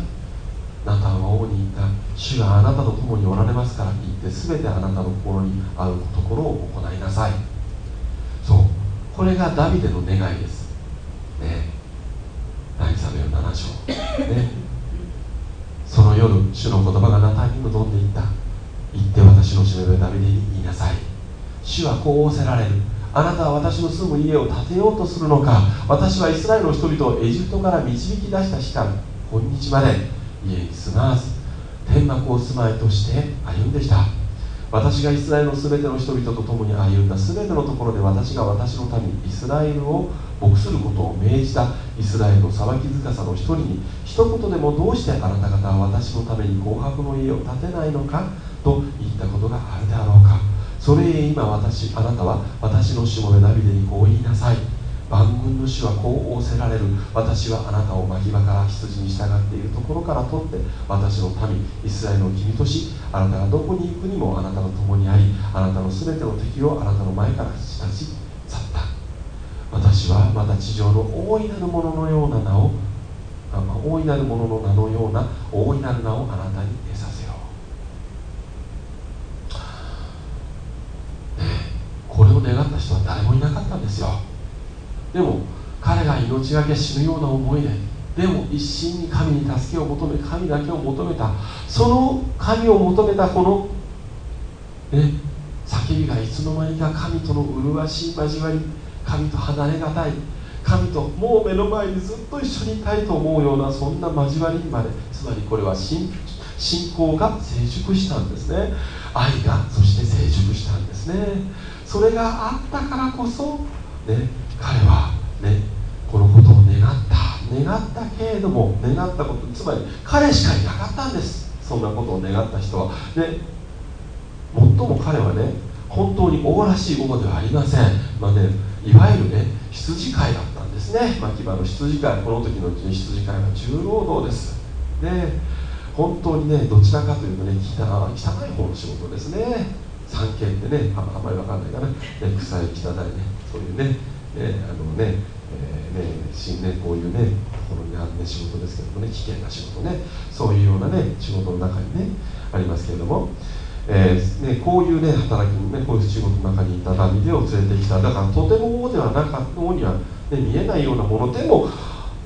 ナタンは王に言った。主があなたと共におられますから言って全てあなたの心に合うところを行いなさい。そう。これがダビデの願いです。ね。第3名7章。ね。その夜主の言葉がナタンに臨んでいった。行って私のしもべダビデに言いなさい。主はこう仰せられる。あなたは私の住む家を建てようとするのか。私はイスラエルの人々をエジプトから導き出した日から今日まで家に住まわず天幕を住まいとして歩んできた。私がイスラエルの全ての人々と共に歩んだ全てのところで私が私の民イスラエルを牧することを命じたイスラエルの裁き深さの一人に一言でもどうしてあなた方は私のために紅白の家を建てないのかと言ったことがあるであろうかそれへ今私あなたは私のしもべダビデにこう言いなさい。万軍の主はこう仰せられる。私はあなたを牧場から羊に従っているところから取って私の民イスラエルの君としあなたがどこに行くにもあなたの共にありあなたの全ての敵をあなたの前から立ち去った。私はまた地上の大いなるもののような名を大いなるものの名のような大いなる名をあなたに得させよう、これを願った人は誰もいなかったんですよ。でも彼が命がけ死ぬような思いででも一心に神に助けを求め神だけを求めたその神を求めたこのね叫びがいつの間にか神との麗しい交わり神と離れがたい神ともう目の前にずっと一緒にいたいと思うようなそんな交わりにまでつまりこれは信仰が成熟したんですね。愛がそして成熟したんですね。それがあったからこそ、ね、彼はねこのことを願った。願ったけれども願ったことつまり彼しかいなかったんです。そんなことを願った人は。で最も彼はね本当に王らしい王ではありません、まあね、いわゆるね羊飼いだったんですね。牧場の羊飼いこの時のうちに羊飼いは重労働です。で本当にねどちらかというとね汚汚い方の仕事ですね。産経ってねあんまり分かんないかな、ね、臭い汚いね。そういうねねあのねえー、ね新ねこういうねところにあるね仕事ですけどもね危険な仕事ねそういうようなね仕事の中にねありますけれどもえーね、こういう、ね、働き、ね、こういう仕事の中にいたダビデを連れてきた。だからとても王ではなかった王には、ね、見えないようなものでも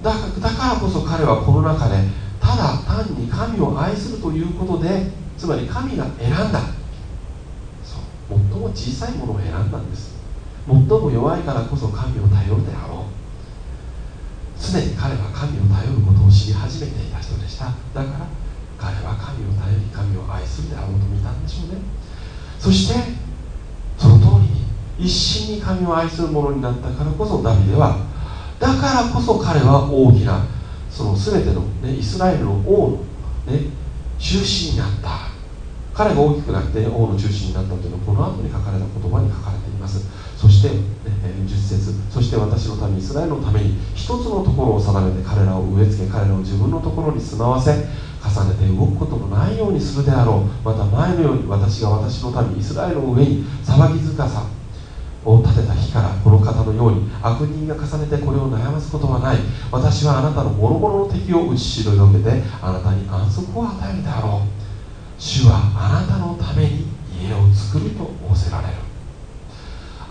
だだからこそ彼はこの中でただ単に神を愛するということでつまり神が選んだ。そう最も小さいものを選んだんです。最も弱いからこそ神を頼るであろう。常に彼は神を頼ることを知り始めていた人でした。だから彼は神を頼り神を愛するであろうと見たんでしょうね。そしてその通りに一心に神を愛する者になったからこそダビデはだからこそ彼は大きなその全ての、ね、イスラエルの王の、ね、中心になった。彼が大きくなって王の中心になったというのはこの後に書かれた言葉に書かれています。そして、ね、10節そして私の民イスラエルのために一つのところを定めて彼らを植え付け彼らを自分のところに住まわせ重ねて動くことのないようにするであろう。また前のように私が私の民イスラエルの上に騒ぎ深さを立てた日からこの方のように悪人が重ねてこれを悩ますことはない。私はあなたの諸々の敵を打ち退けてあなたに安息を与えるであろう。主はあなたのために家を作ると仰せられる。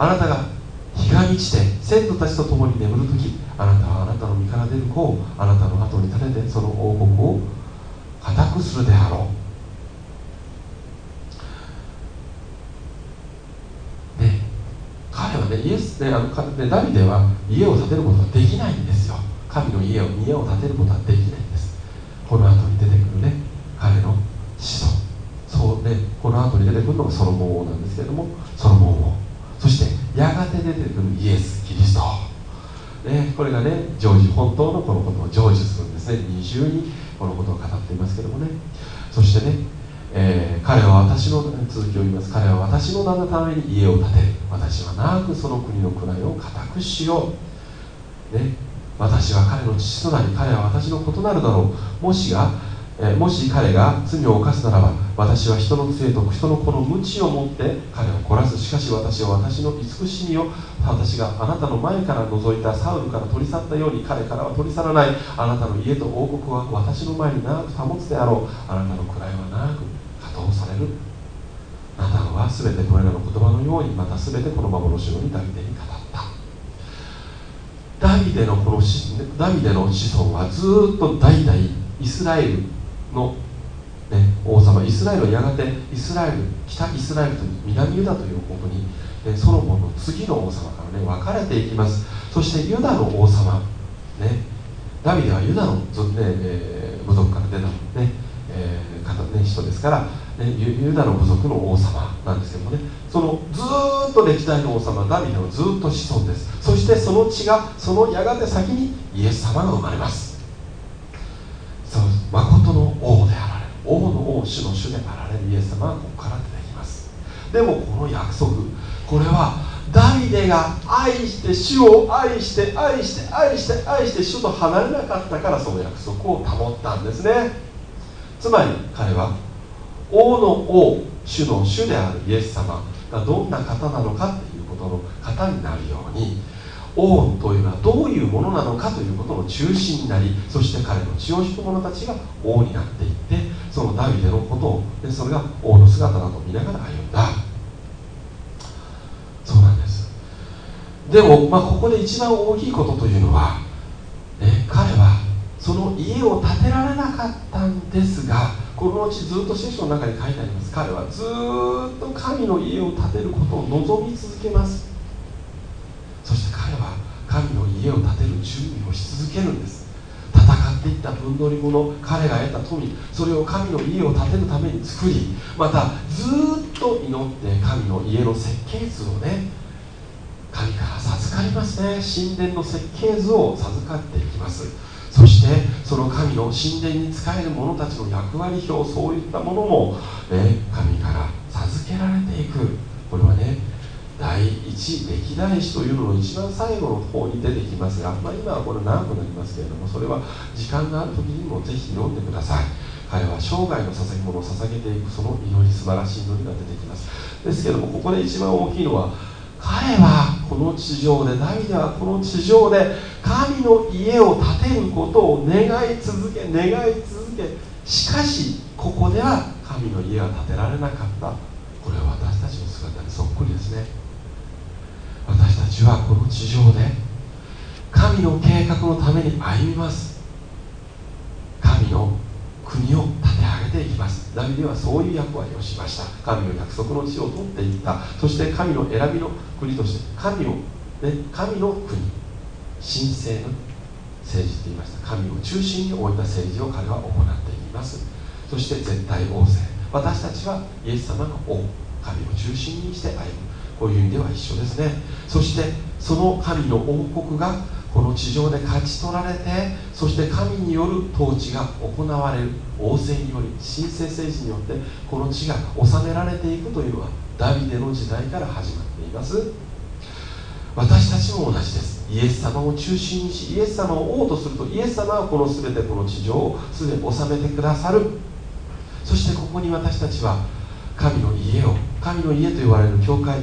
あなたが日が満ちて先祖たちと共に眠る時あなたはあなたの身から出る子をあなたの後に立ててその王国を固くするであろう。ね彼はねイエスねあのねダビデは家を建てることはできないんですよ。神の家を家を建てることはできないんです。この後に出てくるね彼の子孫そうねこの後に出てくるのがソロモン王なんですけれどもソロモン王そしてやがて出てくるイエス・キリスト、ね、これがね成就本当のこのことを成就するんですね。二重にこのことを語っていますけどもね。そしてね、えー、彼は私の続きを言います。彼は私の名のために家を建てる私は長くその国の位を固くしよう、ね、私は彼の父となり彼は私の異なるだろう。もしがえもし彼が罪を犯すならば私は人の杖と人の子の鞭を持って彼を懲らす。しかし私は私の慈しみを私があなたの前から覗いたサウルから取り去ったように彼からは取り去らない。あなたの家と王国は私の前に長く保つであろう。あなたの位は長く加藤される。ナタンは全てこれらの言葉のようにまた全てこの幻のようにダビデに語った。ダビデのこのダビデの子孫はずっと代々イスラエルの、ね、王様イスラエルはやがてイスラエル北イスラエルと南ユダという国に、ね、ソロモンの次の王様からね分かれていきます。そしてユダの王様ねダビデはユダの、ねえー、部族から出たね、えー方ね、人ですから、ね、ユダの部族の王様なんですけどもねそのずっと歴代の王様ダビデのずっと子孫です。そしてその血がそのやがて先にイエス様が生まれます。誠の王であられる王の王主の主であられるイエス様はここから出てきます。でもこの約束これはダビデが愛して主を愛して愛して愛して愛して主と離れなかったからその約束を保ったんですね。つまり彼は王の王主の主であるイエス様がどんな方なのかっていうことの方になるように王というのはどういうものなのかということの中心になりそして彼の血を引く者たちが王になっていってそのダビデのことをでそれが王の姿だと見ながら歩んだ。そうなんです。でも、まあ、ここで一番大きいことというのは、ね、彼はその家を建てられなかったんですがこのうちずっと聖書の中に書いてあります。彼はずっと神の家を建てることを望み続けますそして彼は神の家を建てる準備をし続けるんです。戦っていった分取り物彼が得た富それを神の家を建てるために作りまたずっと祈って神の家の設計図をね神から授かりますね神殿の設計図を授かっていきます。そしてその神の神殿に仕える者たちの役割表そういったものも、ね、神から授けられていく。これはね第一歴代史というのの一番最後の方に出てきますが、まあ、今はこれ長くなりますけれどもそれは時間がある時にもぜひ読んでください。彼は生涯の捧げ物を捧げていくその祈り素晴らしい祈りが出てきます。ですけどもここで一番大きいのは彼はこの地上でダビデはこの地上で神の家を建てることを願い続け願い続けしかしここでは神の家は建てられなかった。これは私たちの姿にそっくりですね。私たちはこの地上で神の計画のために歩みます。神の国を立て上げていきます。ダビデはそういう役割をしました。神の約束の地を取っていった。そして神の選びの国として神を、ね、神の国神聖の政治って言いました。神を中心に置いた政治を彼は行っています。そして絶対王政。私たちはイエス様の王。神を中心にして歩む。こういう意味では一緒ですね。そしてその神の王国がこの地上で勝ち取られてそして神による統治が行われる。王政により神聖政治によってこの地が治められていくというのはダビデの時代から始まっています。私たちも同じです。イエス様を中心にしイエス様を王とするとイエス様はこの全てこの地上を全て治めてくださる。そしてここに私たちは神の家を神の家と言われる教会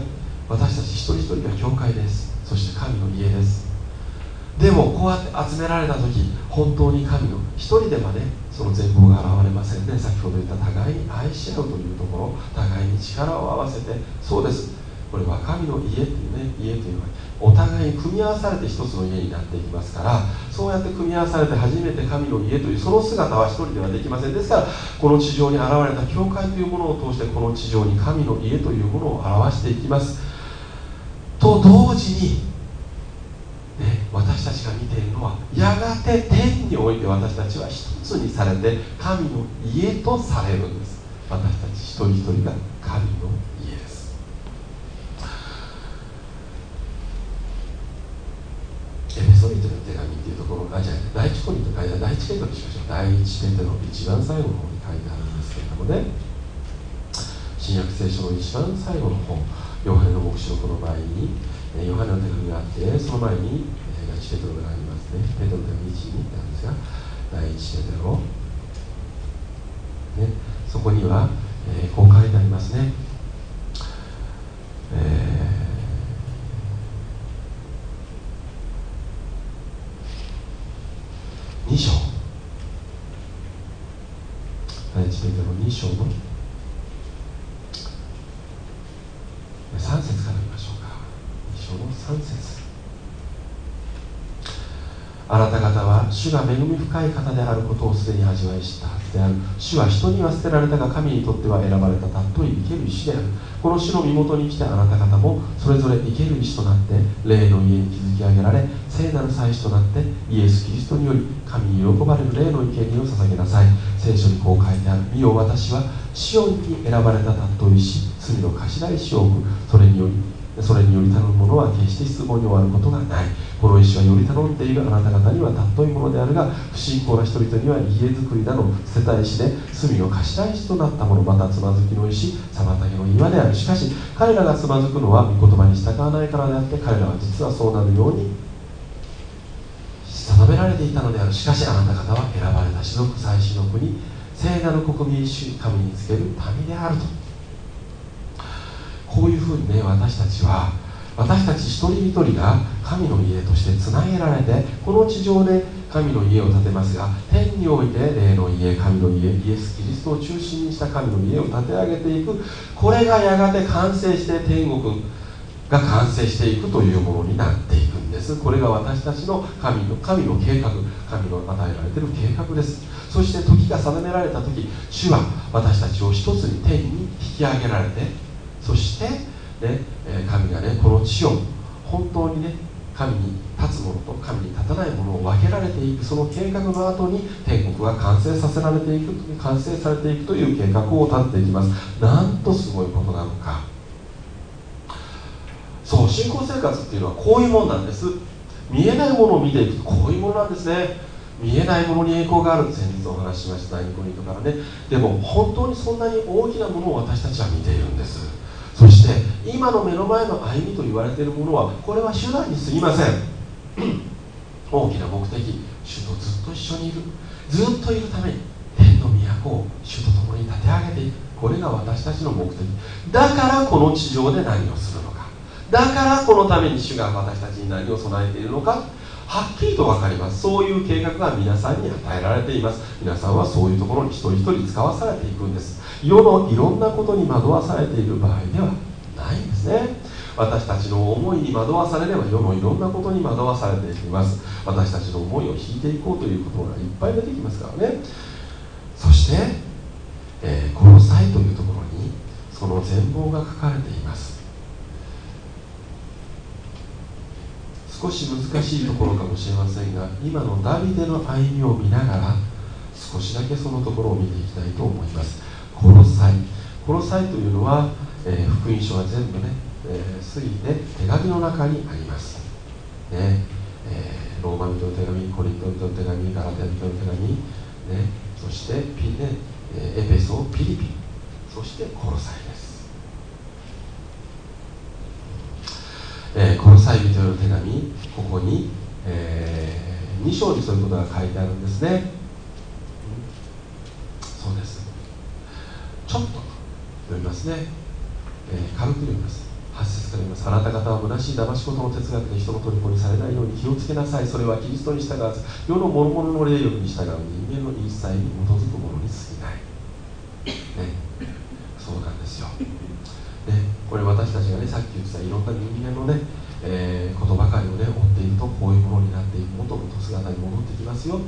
私たち一人一人が教会です。そして神の家です。でもこうやって集められた時本当に神の一人ではねその全貌が現れません。ね先ほど言った互いに愛し合うというところ互いに力を合わせてそうです。これは神の家っていうね家というのはお互いに組み合わされて一つの家になっていきますからそうやって組み合わされて初めて神の家というその姿は一人ではできません。ですからこの地上に現れた教会というものを通してこの地上に神の家というものを表していきます。と同時にね、私たちが見ているのはやがて天において私たちは一つにされて神の家とされるんです。私たち一人一人が神の家です。エペソビトの手紙っていうところあじゃあ第一コリント第一ペテロにしましょう。第一ペテロの一番最後の方に書いてあるんですけれどもね。新約聖書の一番最後の方ヨハネの黙示録の場合にヨハネの手紙があってその前に第一ペテロがありますね。ペテロの手紙1になんですが第一ペテロ、ね、そこには、えー、こう書いてありますね、えー、2章。第一ペテロ2章の3節から見ましょう章の3節。あなた方は主が恵み深い方であることをすでに味わい知ったはずである。主は人には捨てられたが神にとっては選ばれた尊い生ける石である。この主の身元に来てあなた方もそれぞれ生ける石となって霊の家に築き上げられ聖なる祭司となってイエス・キリストにより神に喜ばれる霊の生贄を捧げなさい。聖書にこう書いてある。見よ私はシオンに選ばれた尊い石罪の頭石を置く。それによりそれにより頼む者は決して失望に終わることがない。この石はより頼んでいるあなた方には尊いものであるが不信仰な人々には家作りだの捨てた石で罪の頭石となったものまたつまずきの石妨げの岩である。しかし彼らがつまずくのは御言葉に従わないからであって彼らは実はそうなるように定められていたのである。しかしあなた方は選ばれた種族祭祀の国聖なる国民主神につける民であると。こういうふうにね私たちは私たち一人一人が神の家としてつなげられてこの地上で神の家を建てますが天において霊の家神の家イエス・キリストを中心にした神の家を建て上げていく。これがやがて完成して天国が完成していくというものになっていくんです。これが私たちの神の神の計画神の与えられている計画です。そして時が定められた時主は私たちを一つに天に引き上げられてそして、ね、神がねこの地を本当にね神に立つものと神に立たないものを分けられていくその計画の後に天国が完成させられていく完成されていくという計画を立っていきます。なんとすごいことなのか。そう信仰生活っていうのはこういうもんなんです。見えないものを見ていく。とこういうものなんですね。見えないものに栄光がある。先日お話ししました第2コリントからね。でも本当にそんなに大きなものを私たちは見ているんです。そして今の目の前の歩みと言われているものはこれは手段に過ぎません。大きな目的。主とずっと一緒にいる。ずっといるために天の都を主と共に立て上げていく。これが私たちの目的。だからこの地上で何をするのか。だからこのために主が私たちに何を備えているのか。はっきりと分かります。そういう計画が皆さんに与えられています。皆さんはそういうところに一人一人使わされていくんです。世のいろんなことに惑わされている場合ではないんですね。私たちの思いに惑わされれば世のいろんなことに惑わされていきます。私たちの思いを引いていこうということがいっぱい出てきますからね。そして、えー、この際というところにその全貌が書かれています。少し難しいところかもしれませんが今のダビデの歩みを見ながら少しだけそのところを見ていきたいと思います。この際この際というのは、えー、福音書は全部ね、えー、過ぎて手紙の中にあります、ねえー、ローマ人の手紙コリント人の手紙ガラテン人の手紙、ね、そしてピ、ね、エペソピリピン。そしてコロサイです。えー、この際人の手紙ここに、えー、2章にそういうことが書いてあるんですね、そうですちょっと読みますね、えー、軽く読みます。8節から読みます。あなた方は虚しい騙し事の哲学で人の虜にされないように気をつけなさい。それはキリストに従わず世の諸々の霊力に従う人間の言い伝えに基づくものに過ぎない。ね。そうなんですよ。ね、これ私たちがねさっき言ってたいろんな人間のね、えー、ことばかりをね追っているとこういうものになっていく。元の姿に戻ってきますよ。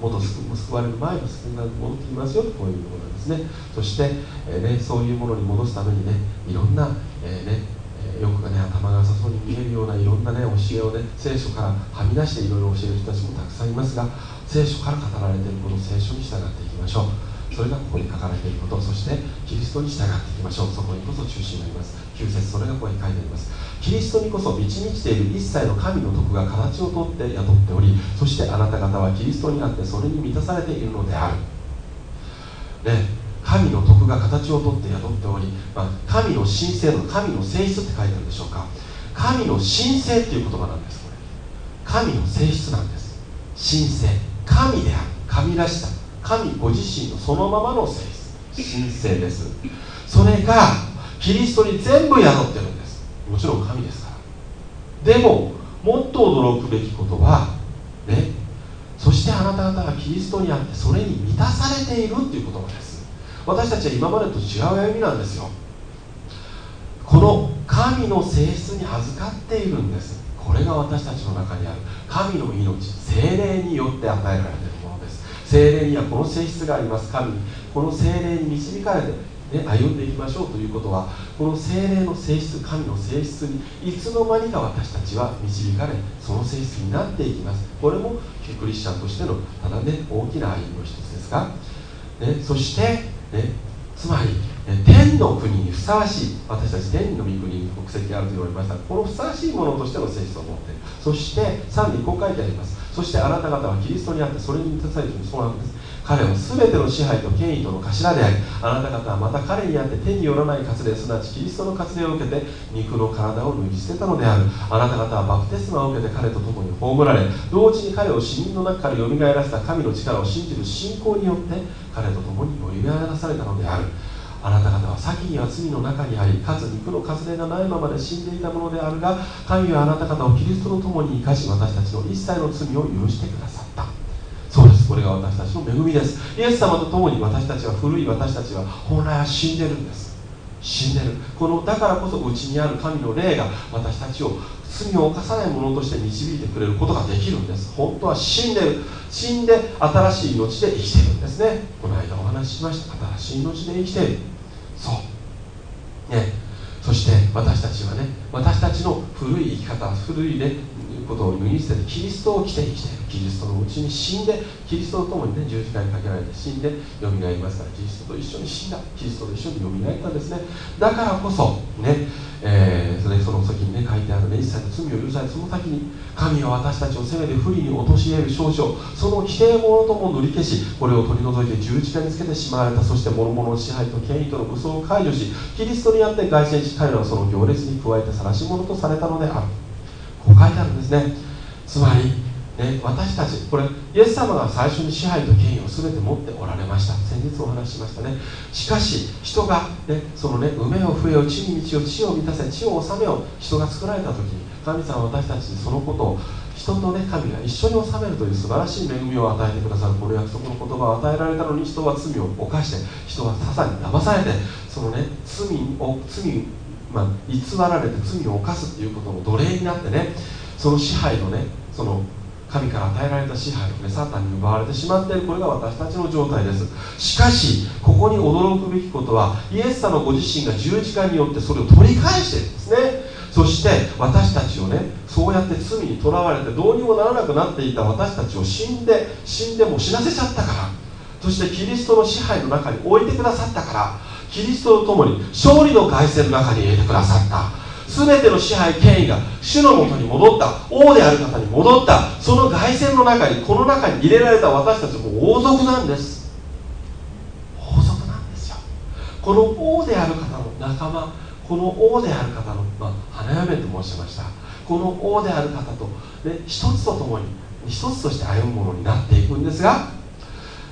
元救われる前の救いが戻ってきますよとこういうものなんですね。そして、えー、ね、そういうものに戻すためにねいろんな、えー、ねよくね頭が良さそうに見えるようないろんなね教えをね聖書からはみ出していろいろ教える人たちもたくさんいますが聖書から語られているこの聖書に従っていきましょう。それがここに書かれていることそしてキリストに従っていきましょう。そこにこそ中心になります。9節それがここに書いてあります。キリストにこそ満ち満ちている一切の神の徳が形をとって宿っておりそしてあなた方はキリストにあってそれに満たされているのである。ね神の徳が形をとって宿っており、まあ、神の神聖の神の性質って書いてあるでしょうか。神の神聖っていう言葉なんですこれ。神の性質なんです。神聖神である。神らしさ。神ご自身のそのままの性質。神聖です。それがキリストに全部宿ってるんです。もちろん神ですから。でももっと驚くべきことはねそしてあなた方はキリストにあってそれに満たされているっていう言葉です。私たちは今までと違う歩みなんですよ。この神の性質に預かっているんです。これが私たちの中にある。神の命精霊によって与えられている。精霊にはこの性質があります。神この精霊に導かれて、ね、歩んでいきましょうということはこの精霊の性質神の性質にいつの間にか私たちは導かれその性質になっていきます。これもクリスチャンとしてのただね大きな歩みの一つですが、ね、そして、ね、つまり天の国にふさわしい私たち天の御国に国籍あると言われました。このふさわしいものとしての性質を持っている。そしてさらにこう書いてあります。そしてあなた方はキリストにあってそれに満たされているそうなんです。彼は全ての支配と権威との頭でありあなた方はまた彼にあって手によらない活例すなわちキリストの活例を受けて肉の体を脱ぎ捨てたのである。あなた方はバプテスマを受けて彼と共に葬られ同時に彼を死人の中からよみがえらせた神の力を信じる信仰によって彼と共によみがらされたのである。あなた方は先には罪の中にありかつ肉の活例がないままで死んでいたものであるが神はあなた方をキリストと共に生かし私たちの一切の罪を許してくださった。そうです。これが私たちの恵みです。イエス様と共に私たちは古い私たちは本来は死んでるんです。死んでる。このだからこそ内にある神の霊が私たちを罪を犯さないものとして導いてくれることができるんです。本当は死んでる。死んで新しい命で生きてるんですね。この間お話ししました。新しい命で生きてる。そう。ね。そして私たちはね私たちの古い生き方古いねことを脱ぎ捨ててキリストを着て生きているキリストのうちに死んでキリストと共にね十字架にかけられて死んでよみがえりますからキリストと一緒に死んだキリストと一緒によみがえったんですね。だからこそね、えー、それその先にね書いてあるね一切の罪を許されその先に神は私たちを責めて不利に陥れる少々その否定者とも塗り消しこれを取り除いて十字架につけてしまわれたそして諸々の支配と権威との武装を解除しキリストにあって凱旋し彼らはその行列に加えて晒し者とされたのである。書いてあるんですね。つまりね、私たちこれイエス様が最初に支配と権威を全て持っておられました。先日お話ししましたね。しかし人が、ね、そのね梅を増えよ地に道を地を満たせ地を治めよ人が作られた時に神様は私たちにそのことを人とね神が一緒に治めるという素晴らしい恵みを与えてくださる。この約束の言葉を与えられたのに人は罪を犯して人はささに騙されてそのね罪を罪、まあ、偽られて罪を犯すっていうことの奴隷になってねその支配のねその神から与えられた支配をねサタンに奪われてしまっているこれが私たちの状態です。しかしここに驚くべきことはイエス様ご自身が十字架によってそれを取り返してるんですねそして私たちをねそうやって罪にとらわれてどうにもならなくなっていた私たちを死んで死んでも死なせちゃったからそしてキリストの支配の中に置いてくださったからキリストと共に勝利の凱旋の中に入れてくださった。全ての支配権威が主のもとに戻った。王である方に戻った。その凱旋の中にこの中に入れられた私たちも王族なんです。王族なんですよ。この王である方の仲間この王である方の、まあ、花嫁と申しました。この王である方と、ね、一つとともに一つとして歩むものになっていくんですが、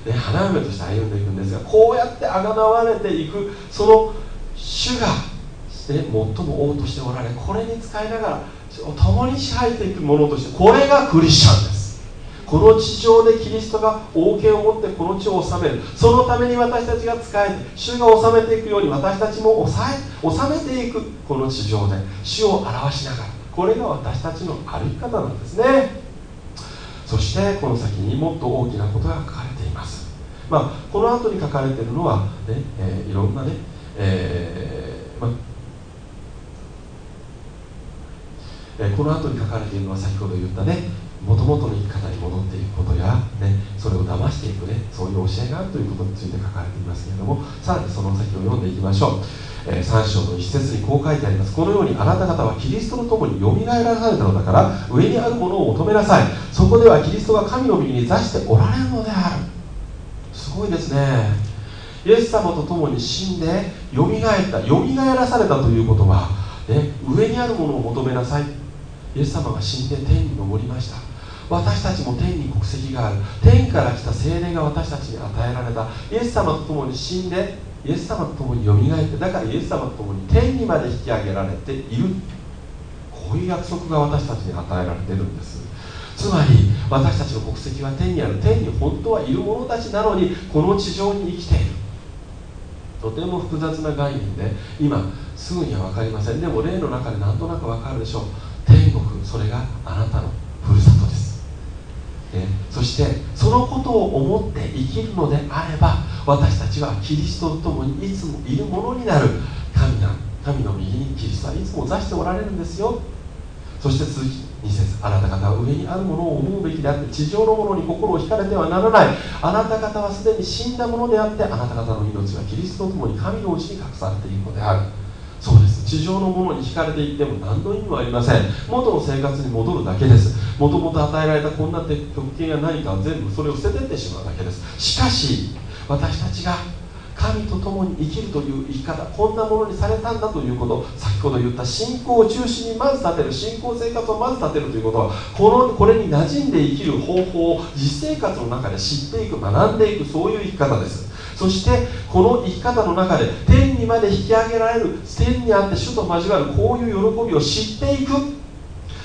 ね、花嫁として歩んでいくんですがこうやってあがなわれていくその主がで最も王としておられこれに使いながら共に支配していくものとしてこれがクリスチャンです。この地上でキリストが王権を持ってこの地を治める。そのために私たちが使えて主が治めていくように私たちも治めていくこの地上で主を表しながら。これが私たちの歩き方なんですね。そしてこの先にもっと大きなことが書かれていまあこの後に書かれているのはね、えー、いろんなね、えーまあえー、この後に書かれているのは先ほど言ったねもともとの生き方に戻っていくことや、ね、それを騙していくねそういう教えがあるということについて書かれていますけれどもさらにその先を読んでいきましょう、えー、3章の一節にこう書いてあります。このようにあなた方はキリストと共によみがえられたのだから上にあるものを求めなさい。そこではキリストが神の右に座しておられるのである。すごいですね。イエス様と共に死んでよみがえったよみがえらされたということは、ね、上にあるものを求めなさい。イエス様が死んで天に昇りました。私たちも天に国籍がある。天から来た精霊が私たちに与えられた。イエス様と共に死んでイエス様と共によみがえってだからイエス様と共に天にまで引き上げられている。こういう約束が私たちに与えられているんです。つまり私たちの国籍は天にある天に本当はいる者たちなのにこの地上に生きているとても複雑な概念で今すぐには分かりませんでも霊の中でなんとなく分かるでしょう。天国それがあなたのふるさとです、ね、そしてそのことを思って生きるのであれば私たちはキリストと共にいつもいるものになる神が神の右にキリストはいつも座しておられるんですよ。そして続き2節あなた方は上にあるものを思うべきであって地上のものに心を惹かれてはならない。あなた方はすでに死んだものであってあなた方の命はキリストと共に神のうちに隠されているのである。そうです。地上のものに惹かれていっても何の意味もありません。元の生活に戻るだけです。もともと与えられたこんな特権や何か全部それを捨ててってしまうだけです。しかし私たちが神と共に生きるという生き方こんなものにされたんだということ先ほど言った信仰を中心にまず立てる信仰生活をまず立てるということはこのこれに馴染んで生きる方法を実生活の中で知っていく学んでいくそういう生き方です。そしてこの生き方の中で天にまで引き上げられる天にあって主と交わるこういう喜びを知っていく。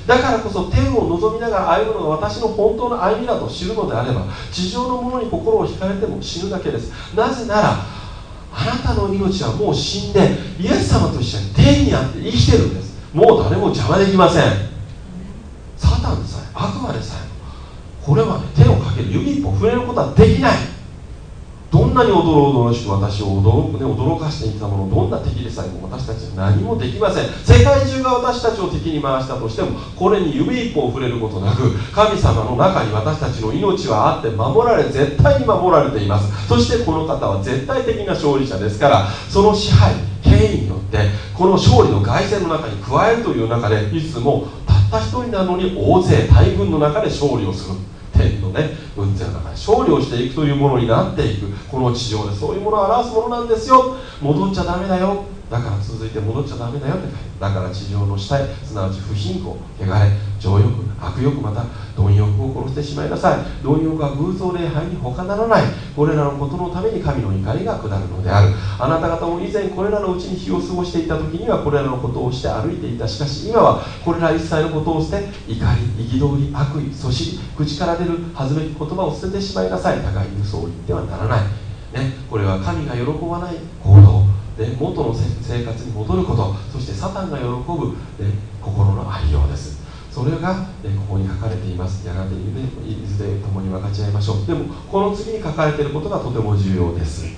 だからこそ天を望みながら歩むのが私の本当の歩みだと知るのであれば地上のものに心を惹かれても死ぬだけです。なぜならあなたの命はもう死んでイエス様と一緒に天にあって生きてるんです。もう誰も邪魔できません。サタンでさえ悪魔でさえこれはね手をかける指一本触れることはできない。どんなに驚々しく私を驚く,、ね、驚かしていたものどんな敵でさえも私たちは何もできません。世界中が私たちを敵に回したとしてもこれに指一本触れることなく神様の中に私たちの命はあって守られ絶対に守られています。そしてこの方は絶対的な勝利者ですからその支配権威によってこの勝利の凱旋の中に加えるという中でいつもたった一人なのに大勢大軍の中で勝利をする。天のね雲勢の中で勝利をしていくというものになっていく。この地上でそういうものを表すものなんですよ。戻っちゃダメだよ。だから続いて戻っちゃダメだよって書い。てだから地上の下へすなわち不貧困汚れ情欲悪欲また貪欲を殺してしまいなさい。貪欲は偶像礼拝に他ならない。これらのことのために神の怒りが下るのである。あなた方も以前これらのうちに日を過ごしていた時にはこれらのことをして歩いていた。しかし今はこれら一切のことを捨て怒り憤り悪意そしり口から出る恥ずべき言葉を捨ててしまいなさい。互いに嘘を言ってはならない、ね、これは神が喜ばない行動。ね、元の生活に戻ることそしてサタンが喜ぶ、ね、心のありようです。それが、ね、ここに書かれています。やがて、ね、いずれ共に分かち合いましょう。でもこの次に書かれていることがとても重要です、ね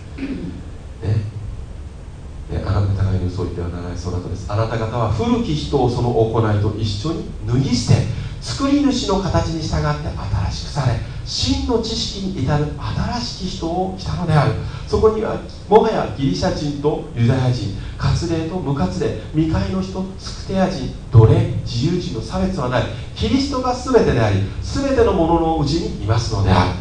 ね、あなた方に嘘を言ってはならないその後です。あなた方は古き人をその行いと一緒に脱ぎ捨て作り主の形に従って新しくされ真の知識に至る新しき人を来たのである。そこにはもはやギリシャ人とユダヤ人割礼と無割礼未開の人スクテア人奴隷自由人の差別はない。キリストが全てであり全てのもののうちにいますのである。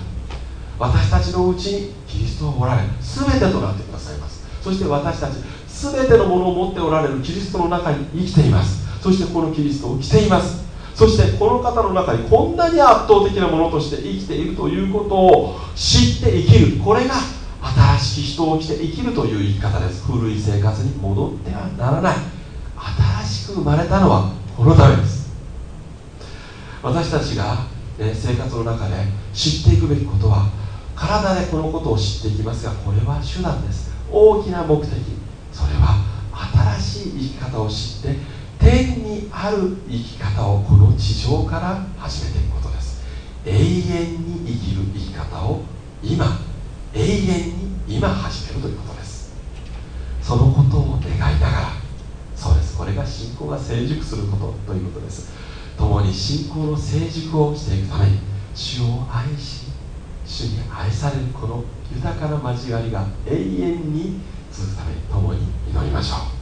私たちのうちにキリストはおられ全てとなってくださいます。そして私たち全てのものを持っておられるキリストの中に生きています。そしてこのキリストを着ています。そしてこの方の中にこんなに圧倒的なものとして生きているということを知って生きるこれが新しき人を着て生きるという生き方です。古い生活に戻ってはならない。新しく生まれたのはこのためです。私たちが、ね、生活の中で知っていくべきことは体でこのことを知っていきますがこれは手段です。大きな目的。それは新しい生き方を知って天にある生き方をこの地上から始めていくことです。永遠に生きる生き方を今永遠に今始めるということです。そのことを願いながらそうです。これが信仰が成熟することということです。共に信仰の成熟をしていくために主を愛し主に愛されるこの豊かな交わりが永遠に続くために共に祈りましょう。